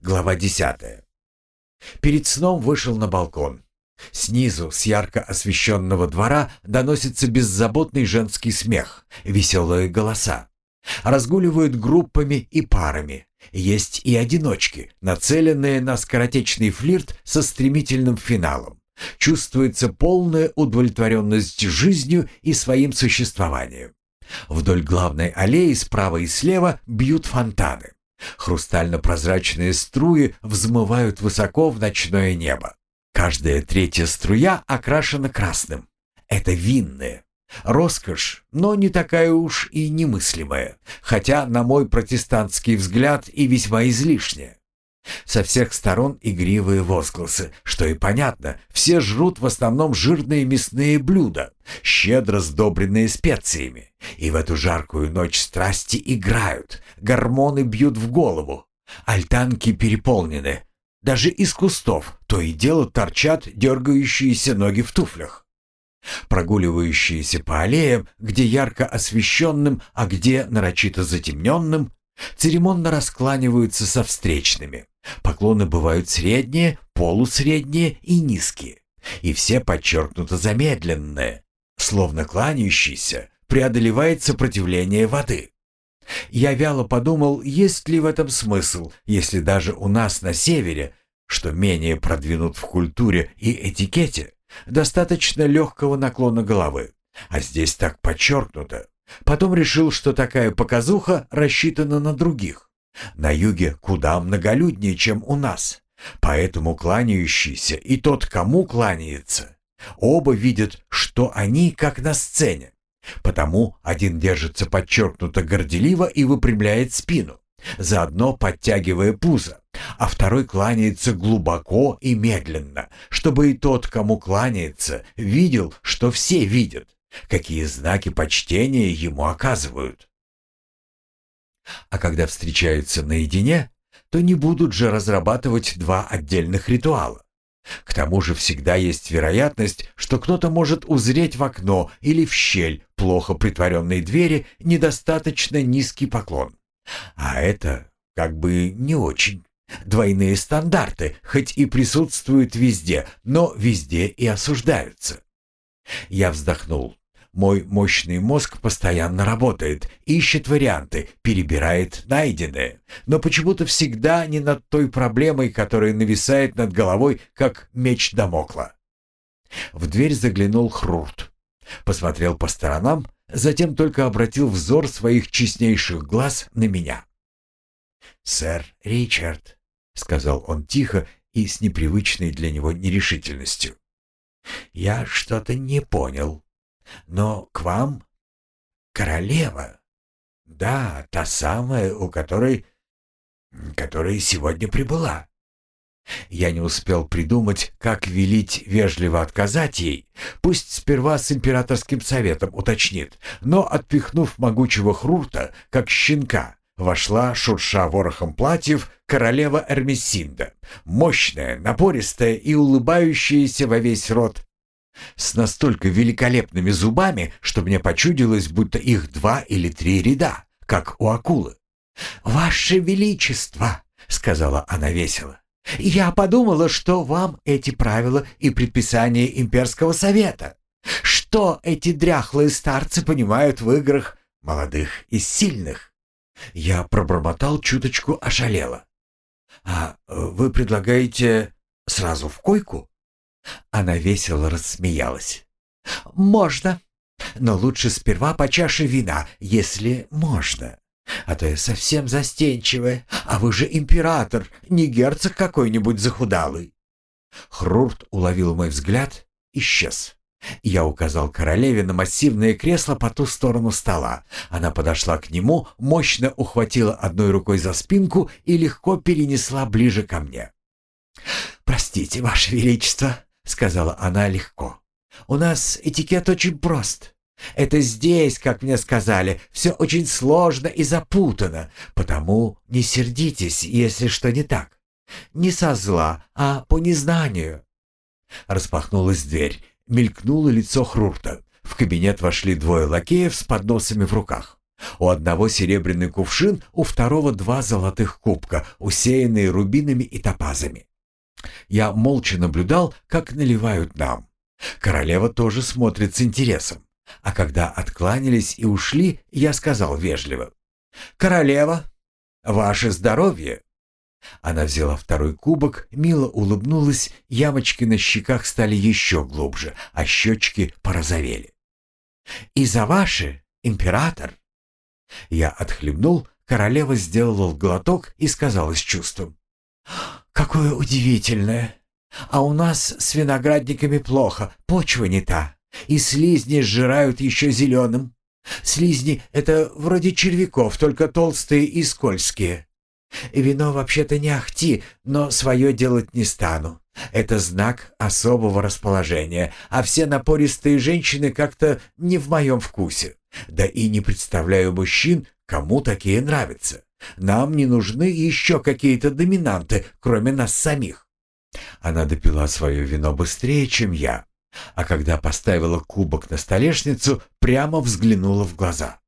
Глава десятая. Перед сном вышел на балкон. Снизу, с ярко освещенного двора, доносится беззаботный женский смех, веселые голоса. Разгуливают группами и парами. Есть и одиночки, нацеленные на скоротечный флирт со стремительным финалом. Чувствуется полная удовлетворенность жизнью и своим существованием. Вдоль главной аллеи справа и слева бьют фонтаны. Хрустально-прозрачные струи взмывают высоко в ночное небо. Каждая третья струя окрашена красным. Это винные. Роскошь, но не такая уж и немыслимая, хотя, на мой протестантский взгляд, и весьма излишняя. Со всех сторон игривые возгласы, что и понятно, все жрут в основном жирные мясные блюда, щедро сдобренные специями. И в эту жаркую ночь страсти играют, гормоны бьют в голову, альтанки переполнены. Даже из кустов то и дело торчат дергающиеся ноги в туфлях. Прогуливающиеся по аллеям, где ярко освещенным, а где нарочито затемненным, церемонно раскланиваются со встречными. Поклоны бывают средние, полусредние и низкие. И все подчеркнуто замедленные, словно кланяющийся преодолевает сопротивление воды. Я вяло подумал, есть ли в этом смысл, если даже у нас на севере, что менее продвинут в культуре и этикете, достаточно легкого наклона головы, а здесь так подчеркнуто. Потом решил, что такая показуха рассчитана на других. На юге куда многолюднее, чем у нас. Поэтому кланяющийся и тот, кому кланяется, оба видят, что они как на сцене. Потому один держится подчеркнуто горделиво и выпрямляет спину, заодно подтягивая пузо, а второй кланяется глубоко и медленно, чтобы и тот, кому кланяется, видел, что все видят, какие знаки почтения ему оказывают. А когда встречаются наедине, то не будут же разрабатывать два отдельных ритуала. К тому же всегда есть вероятность, что кто-то может узреть в окно или в щель плохо притворенной двери недостаточно низкий поклон. А это как бы не очень. Двойные стандарты, хоть и присутствуют везде, но везде и осуждаются. Я вздохнул. Мой мощный мозг постоянно работает, ищет варианты, перебирает найденное, но почему-то всегда не над той проблемой, которая нависает над головой, как меч Дамокла. В дверь заглянул Хрурт. Посмотрел по сторонам, затем только обратил взор своих честнейших глаз на меня. «Сэр Ричард», — сказал он тихо и с непривычной для него нерешительностью, — «я что-то не понял». Но к вам королева. Да, та самая, у которой... которая сегодня прибыла. Я не успел придумать, как велить вежливо отказать ей. Пусть сперва с императорским советом уточнит, но, отпихнув могучего хрурта, как щенка, вошла, шурша ворохом платьев, королева Эрмесинда, мощная, напористая и улыбающаяся во весь рот, с настолько великолепными зубами, что мне почудилось, будто их два или три ряда, как у акулы. «Ваше Величество!» — сказала она весело. «Я подумала, что вам эти правила и предписания имперского совета. Что эти дряхлые старцы понимают в играх молодых и сильных?» Я пробормотал чуточку ошалело. «А вы предлагаете сразу в койку?» Она весело рассмеялась. «Можно, но лучше сперва по чаше вина, если можно. А то я совсем застенчивая, а вы же император, не герцог какой-нибудь захудалый». Хрурт уловил мой взгляд, исчез. Я указал королеве на массивное кресло по ту сторону стола. Она подошла к нему, мощно ухватила одной рукой за спинку и легко перенесла ближе ко мне. «Простите, Ваше Величество», — сказала она легко. «У нас этикет очень прост. Это здесь, как мне сказали, все очень сложно и запутано, потому не сердитесь, если что не так. Не со зла, а по незнанию». Распахнулась дверь, мелькнуло лицо Хрурта. В кабинет вошли двое лакеев с подносами в руках. У одного серебряный кувшин, у второго два золотых кубка, усеянные рубинами и топазами. Я молча наблюдал, как наливают нам. Королева тоже смотрит с интересом. А когда откланялись и ушли, я сказал вежливо. «Королева, ваше здоровье!» Она взяла второй кубок, мило улыбнулась, ямочки на щеках стали еще глубже, а щечки порозовели. «И за ваше, император!» Я отхлебнул, королева сделала глоток и сказала с чувством. «Какое удивительное! А у нас с виноградниками плохо, почва не та, и слизни сжирают еще зеленым. Слизни — это вроде червяков, только толстые и скользкие. Вино вообще-то не ахти, но свое делать не стану. Это знак особого расположения, а все напористые женщины как-то не в моем вкусе. Да и не представляю мужчин, кому такие нравятся. Нам не нужны еще какие-то доминанты, кроме нас самих. Она допила свое вино быстрее, чем я, а когда поставила кубок на столешницу, прямо взглянула в глаза.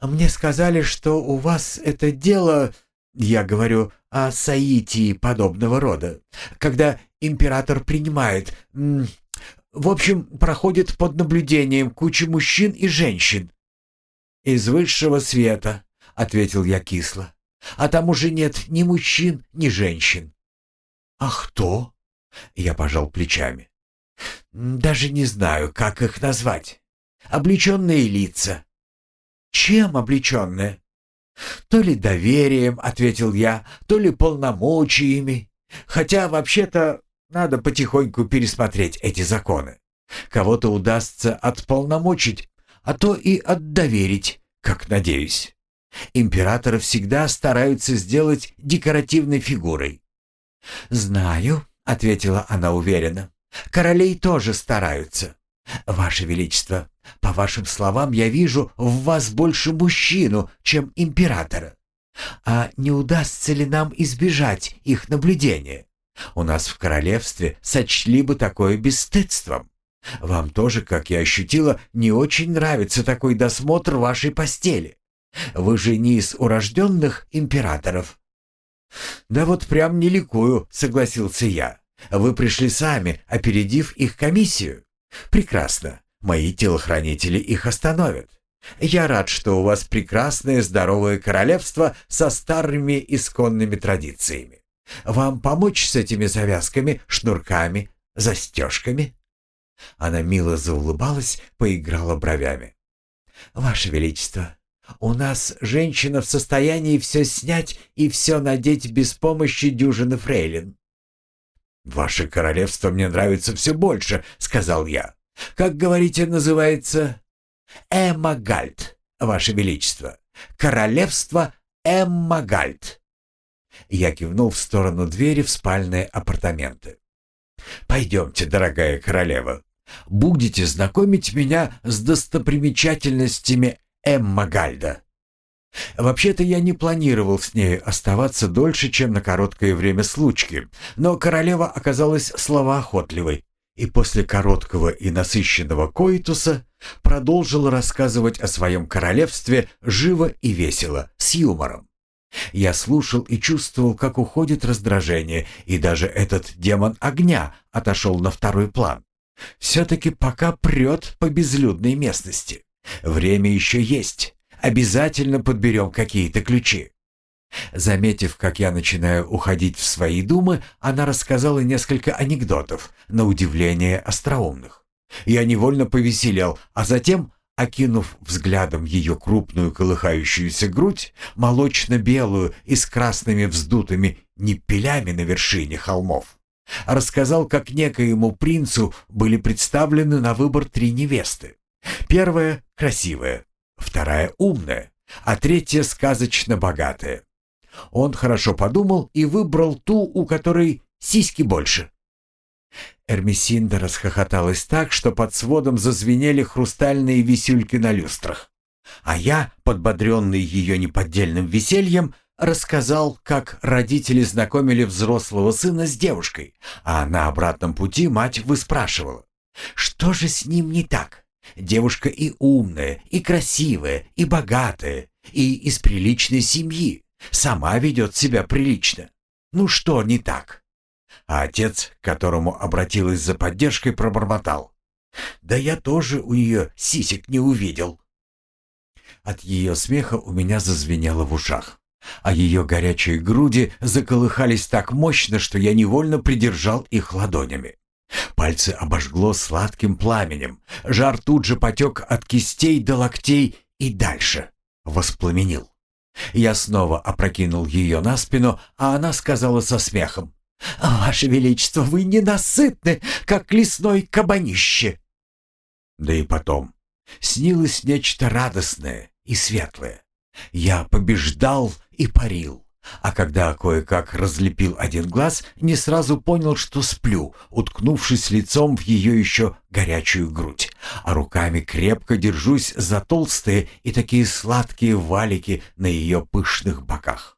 «Мне сказали, что у вас это дело, я говорю о соитии подобного рода, когда император принимает, в общем, проходит под наблюдением куча мужчин и женщин». «Из высшего света», — ответил я кисло. «А там уже нет ни мужчин, ни женщин». «А кто?» — я пожал плечами. «Даже не знаю, как их назвать. Облеченные лица». «Чем облеченные?» «То ли доверием», — ответил я, — «то ли полномочиями. Хотя, вообще-то, надо потихоньку пересмотреть эти законы. Кого-то удастся отполномочить, а то и отдоверить, как надеюсь. Императоры всегда стараются сделать декоративной фигурой. «Знаю», — ответила она уверенно. «Королей тоже стараются. Ваше Величество, по вашим словам, я вижу в вас больше мужчину, чем императора. А не удастся ли нам избежать их наблюдения? У нас в королевстве сочли бы такое бесстыдством. Вам тоже, как я ощутила, не очень нравится такой досмотр вашей постели. Вы же не из урожденных императоров. «Да вот прям не ликую», — согласился я. «Вы пришли сами, опередив их комиссию. Прекрасно. Мои телохранители их остановят. Я рад, что у вас прекрасное здоровое королевство со старыми исконными традициями. Вам помочь с этими завязками, шнурками, застежками?» Она мило заулыбалась, поиграла бровями. «Ваше Величество, у нас женщина в состоянии все снять и все надеть без помощи дюжины фрейлин. «Ваше королевство мне нравится все больше», — сказал я. «Как, говорите, называется?» «Эммагальд, ваше величество. Королевство Эммагальд». Я кивнул в сторону двери в спальные апартаменты. «Пойдемте, дорогая королева. Будете знакомить меня с достопримечательностями Эмма Гальда. Вообще-то я не планировал с ней оставаться дольше, чем на короткое время случки, но королева оказалась словоохотливой и после короткого и насыщенного коитуса продолжила рассказывать о своем королевстве живо и весело, с юмором. Я слушал и чувствовал, как уходит раздражение, и даже этот демон огня отошел на второй план. Все-таки пока прет по безлюдной местности. Время еще есть. Обязательно подберем какие-то ключи. Заметив, как я начинаю уходить в свои думы, она рассказала несколько анекдотов, на удивление остроумных. Я невольно повеселел, а затем, окинув взглядом ее крупную колыхающуюся грудь, молочно-белую и с красными вздутыми непелями на вершине холмов, рассказал, как некоему принцу были представлены на выбор три невесты. Первая — красивая, вторая — умная, а третья — сказочно богатая. Он хорошо подумал и выбрал ту, у которой сиськи больше. Эрмисинда расхохоталась так, что под сводом зазвенели хрустальные висюльки на люстрах. А я, подбодренный ее неподдельным весельем, рассказал, как родители знакомили взрослого сына с девушкой, а на обратном пути мать выспрашивала, что же с ним не так? Девушка и умная, и красивая, и богатая, и из приличной семьи. Сама ведет себя прилично. Ну что не так? А отец, к которому обратилась за поддержкой, пробормотал. Да я тоже у нее сисек не увидел. От ее смеха у меня зазвенело в ушах, а ее горячие груди заколыхались так мощно, что я невольно придержал их ладонями. Пальцы обожгло сладким пламенем, жар тут же потек от кистей до локтей и дальше, воспламенил. Я снова опрокинул ее на спину, а она сказала со смехом. «Ваше Величество, вы ненасытны, как лесной кабанище!» Да и потом, снилось нечто радостное и светлое. Я побеждал и парил. А когда кое-как разлепил один глаз, не сразу понял, что сплю, уткнувшись лицом в ее еще горячую грудь, а руками крепко держусь за толстые и такие сладкие валики на ее пышных боках.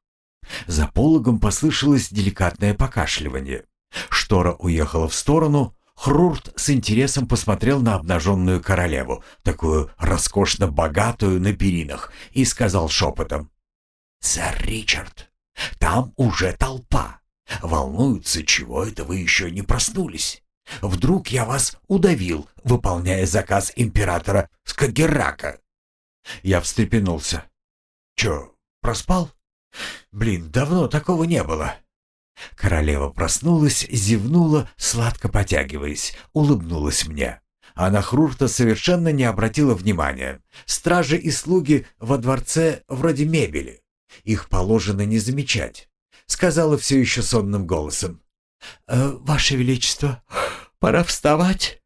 За пологом послышалось деликатное покашливание. Штора уехала в сторону, Хрурт с интересом посмотрел на обнаженную королеву, такую роскошно богатую на перинах, и сказал шепотом. «Сэр Ричард, там уже толпа. Волнуются, чего это вы еще не проснулись. Вдруг я вас удавил, выполняя заказ императора Скагерака?» Я встрепенулся. «Че, проспал?» «Блин, давно такого не было». Королева проснулась, зевнула, сладко потягиваясь, улыбнулась мне. А на Хрурта совершенно не обратила внимания. Стражи и слуги во дворце вроде мебели. Их положено не замечать. Сказала все еще сонным голосом. «Э, «Ваше Величество, пора вставать».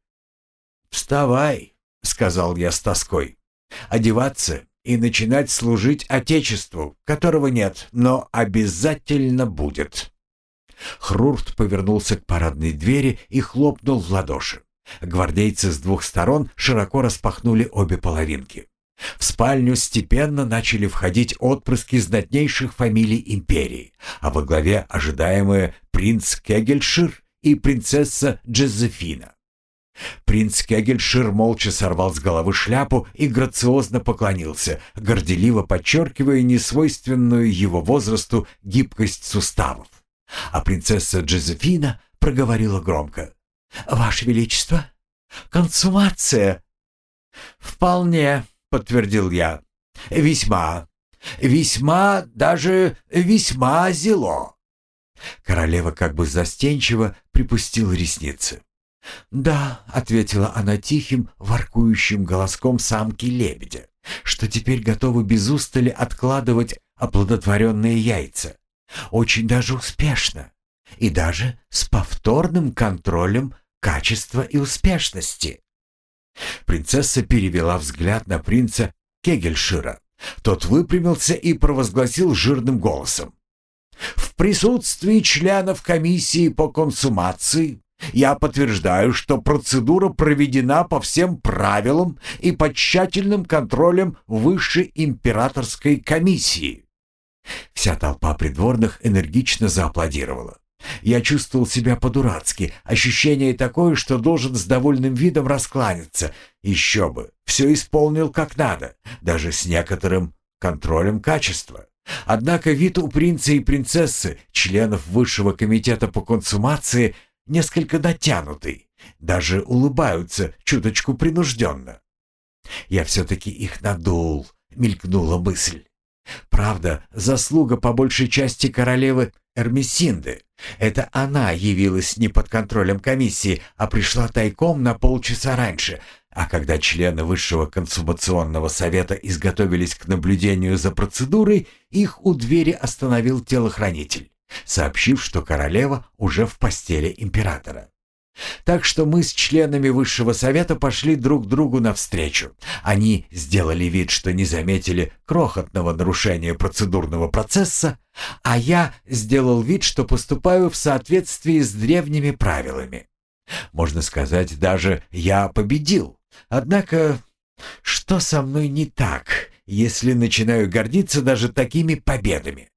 «Вставай», — сказал я с тоской. «Одеваться и начинать служить Отечеству, которого нет, но обязательно будет». Хрурт повернулся к парадной двери и хлопнул в ладоши. Гвардейцы с двух сторон широко распахнули обе половинки. В спальню степенно начали входить отпрыски знатнейших фамилий империи, а во главе ожидаемые принц Кегельшир и принцесса Джозефина. Принц Кегельшир молча сорвал с головы шляпу и грациозно поклонился, горделиво подчеркивая несвойственную его возрасту гибкость суставов. А принцесса Джозефина проговорила громко. «Ваше Величество, консумация!» «Вполне», — подтвердил я. «Весьма, весьма, даже весьма зело». Королева как бы застенчиво припустила ресницы. «Да», — ответила она тихим, воркующим голоском самки-лебедя, что теперь готовы без устали откладывать оплодотворенные яйца. Очень даже успешно. И даже с повторным контролем качества и успешности. Принцесса перевела взгляд на принца Кегельшира. Тот выпрямился и провозгласил жирным голосом. «В присутствии членов комиссии по консумации я подтверждаю, что процедура проведена по всем правилам и под тщательным контролем высшей императорской комиссии. Вся толпа придворных энергично зааплодировала. Я чувствовал себя по-дурацки, ощущение такое, что должен с довольным видом раскланяться. Еще бы, все исполнил как надо, даже с некоторым контролем качества. Однако вид у принца и принцессы, членов высшего комитета по консумации, несколько дотянутый, даже улыбаются чуточку принужденно. Я все-таки их надул, мелькнула мысль. Правда, заслуга по большей части королевы Эрмесинды. Это она явилась не под контролем комиссии, а пришла тайком на полчаса раньше, а когда члены Высшего консумационного совета изготовились к наблюдению за процедурой, их у двери остановил телохранитель, сообщив, что королева уже в постели императора. Так что мы с членами Высшего Совета пошли друг другу навстречу. Они сделали вид, что не заметили крохотного нарушения процедурного процесса, а я сделал вид, что поступаю в соответствии с древними правилами. Можно сказать, даже я победил. Однако, что со мной не так, если начинаю гордиться даже такими победами?